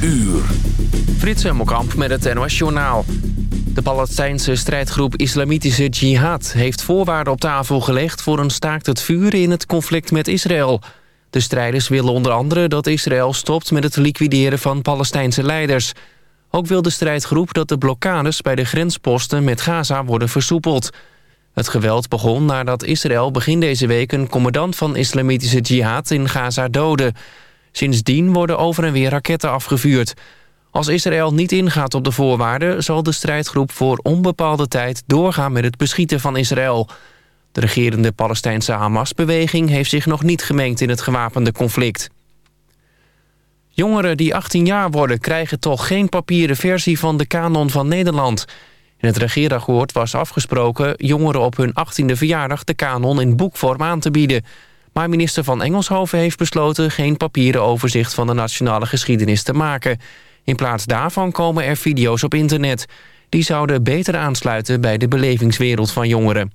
uur. Frits Hemmelkamp met het NOS Journaal. De Palestijnse strijdgroep Islamitische Jihad... heeft voorwaarden op tafel gelegd voor een staakt het vuren in het conflict met Israël. De strijders willen onder andere dat Israël stopt met het liquideren van Palestijnse leiders. Ook wil de strijdgroep dat de blokkades bij de grensposten met Gaza worden versoepeld. Het geweld begon nadat Israël begin deze week... een commandant van Islamitische Jihad in Gaza doodde... Sindsdien worden over en weer raketten afgevuurd. Als Israël niet ingaat op de voorwaarden... zal de strijdgroep voor onbepaalde tijd doorgaan met het beschieten van Israël. De regerende Palestijnse Hamas-beweging... heeft zich nog niet gemengd in het gewapende conflict. Jongeren die 18 jaar worden krijgen toch geen papieren versie van de kanon van Nederland. In het regeerakkoord was afgesproken jongeren op hun 18e verjaardag de kanon in boekvorm aan te bieden. Maar minister van Engelshoven heeft besloten... geen papieren overzicht van de nationale geschiedenis te maken. In plaats daarvan komen er video's op internet. Die zouden beter aansluiten bij de belevingswereld van jongeren.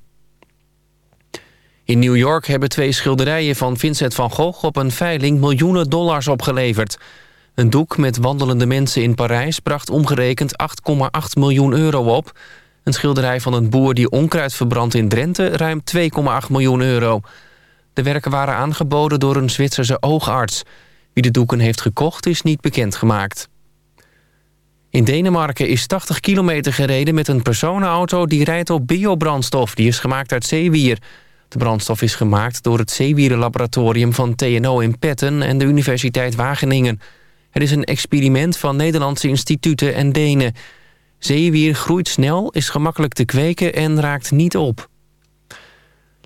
In New York hebben twee schilderijen van Vincent van Gogh... op een veiling miljoenen dollars opgeleverd. Een doek met wandelende mensen in Parijs... bracht omgerekend 8,8 miljoen euro op. Een schilderij van een boer die onkruid verbrandt in Drenthe... ruim 2,8 miljoen euro... De werken waren aangeboden door een Zwitserse oogarts. Wie de doeken heeft gekocht is niet bekendgemaakt. In Denemarken is 80 kilometer gereden met een personenauto... die rijdt op biobrandstof, die is gemaakt uit zeewier. De brandstof is gemaakt door het zeewierenlaboratorium van TNO in Petten... en de Universiteit Wageningen. Het is een experiment van Nederlandse instituten en Denen. Zeewier groeit snel, is gemakkelijk te kweken en raakt niet op.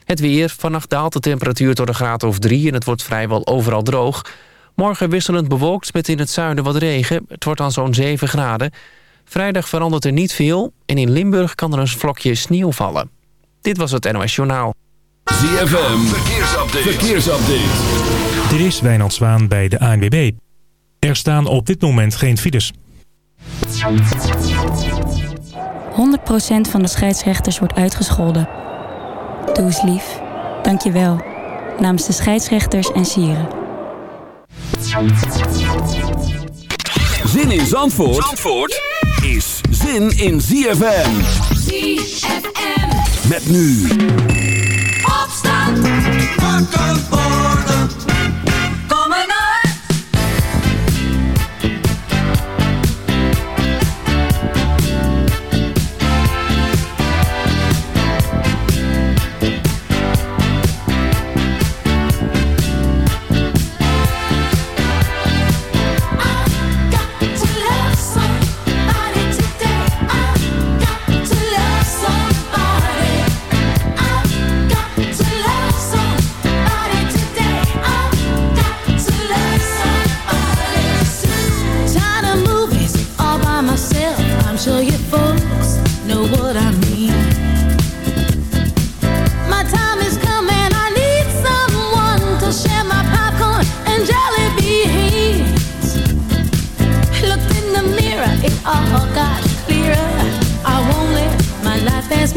Het weer. Vannacht daalt de temperatuur tot een graad of drie... en het wordt vrijwel overal droog. Morgen wisselend bewolkt met in het zuiden wat regen. Het wordt dan zo'n 7 graden. Vrijdag verandert er niet veel... en in Limburg kan er een vlokje sneeuw vallen. Dit was het NOS Journaal. ZFM. Verkeersupdate. Verkeersupdate. Dit is Wijnand Zwaan bij de ANWB. Er staan op dit moment geen files. 100% van de scheidsrechters wordt uitgescholden. Doe eens lief. Dank je wel. Namens de scheidsrechters en sieren. Zin in Zandvoort, Zandvoort is zin in ZFM. ZFM. Met nu. Opstand. Wakker worden. fast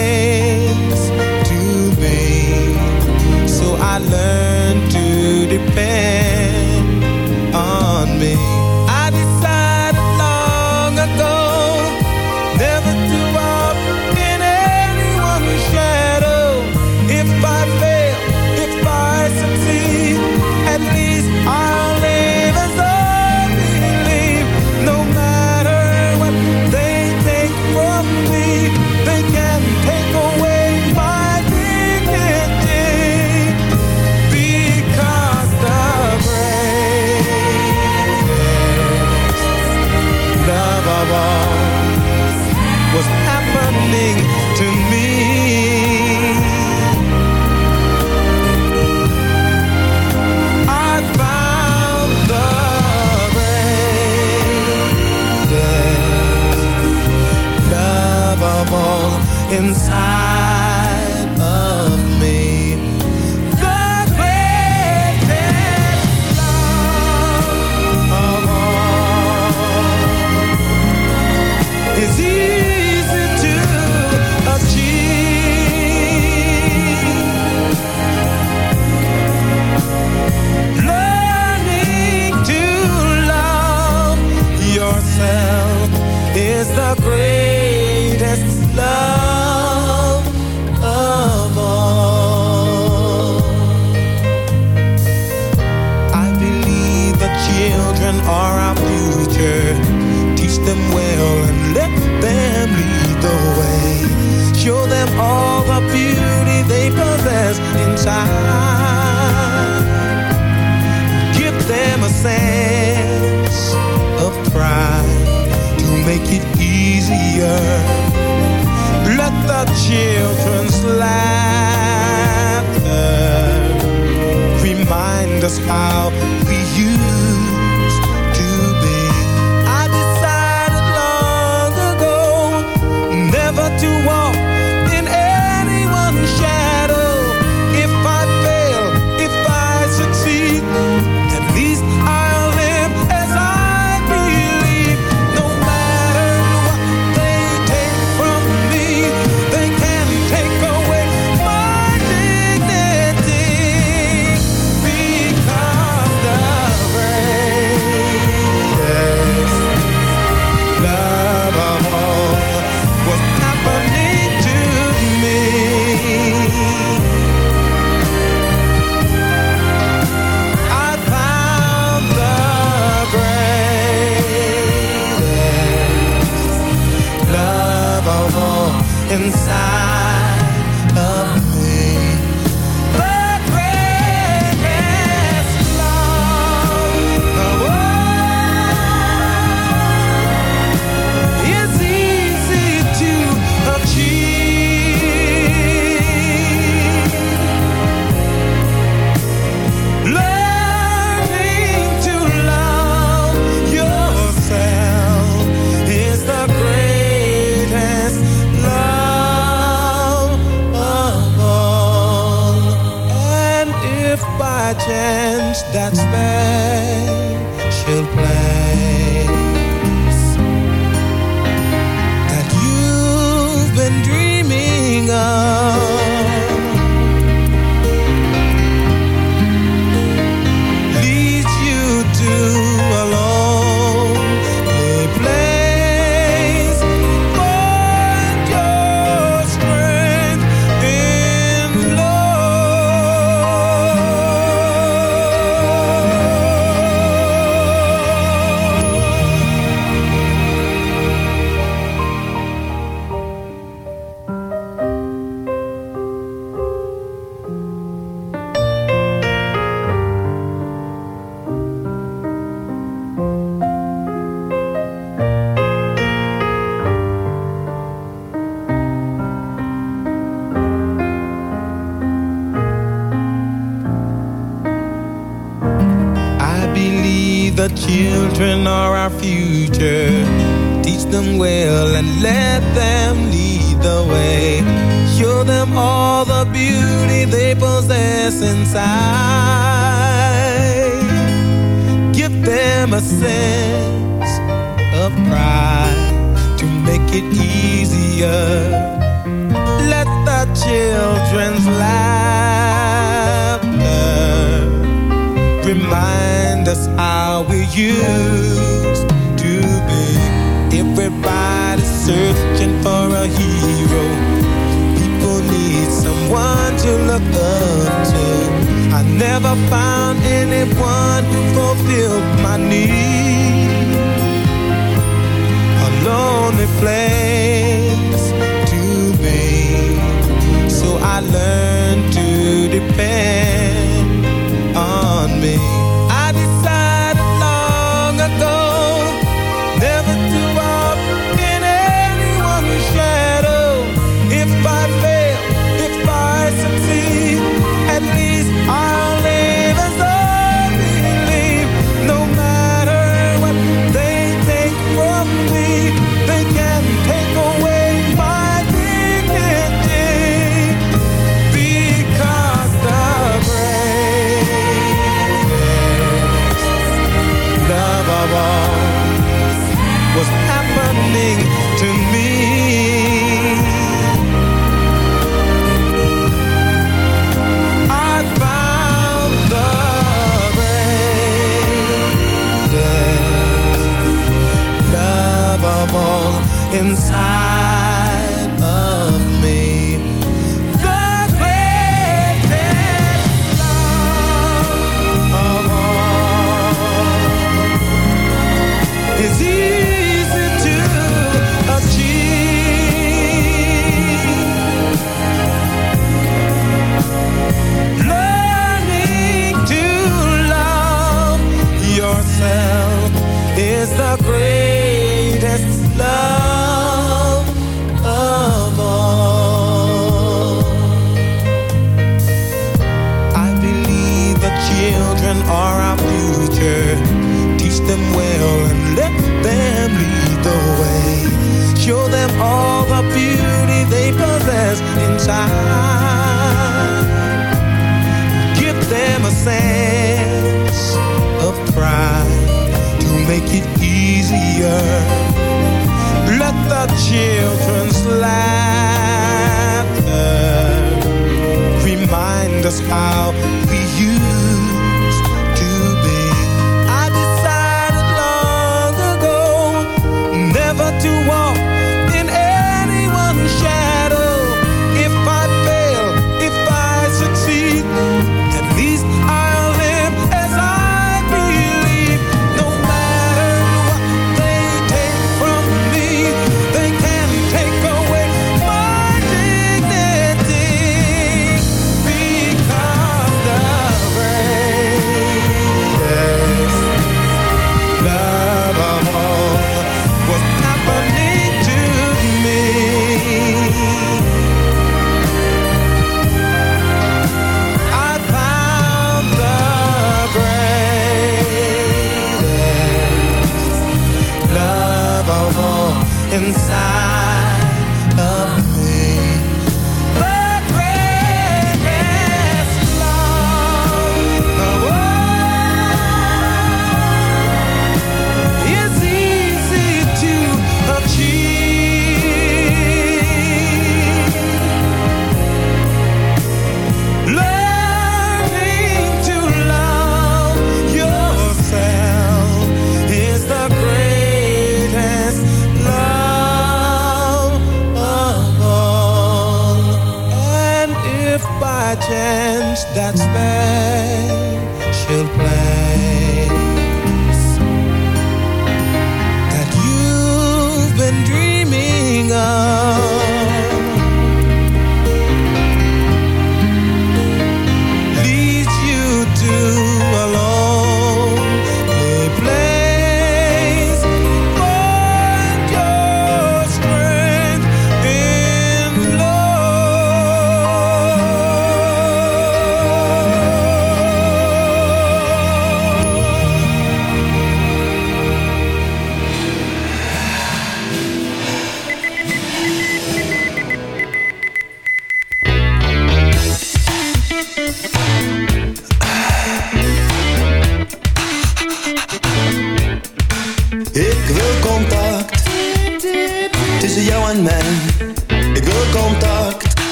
just how we used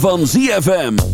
van ZFM.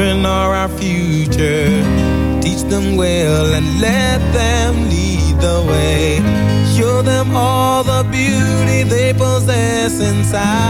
children are our future. Teach them well and let them lead the way. Show them all the beauty they possess inside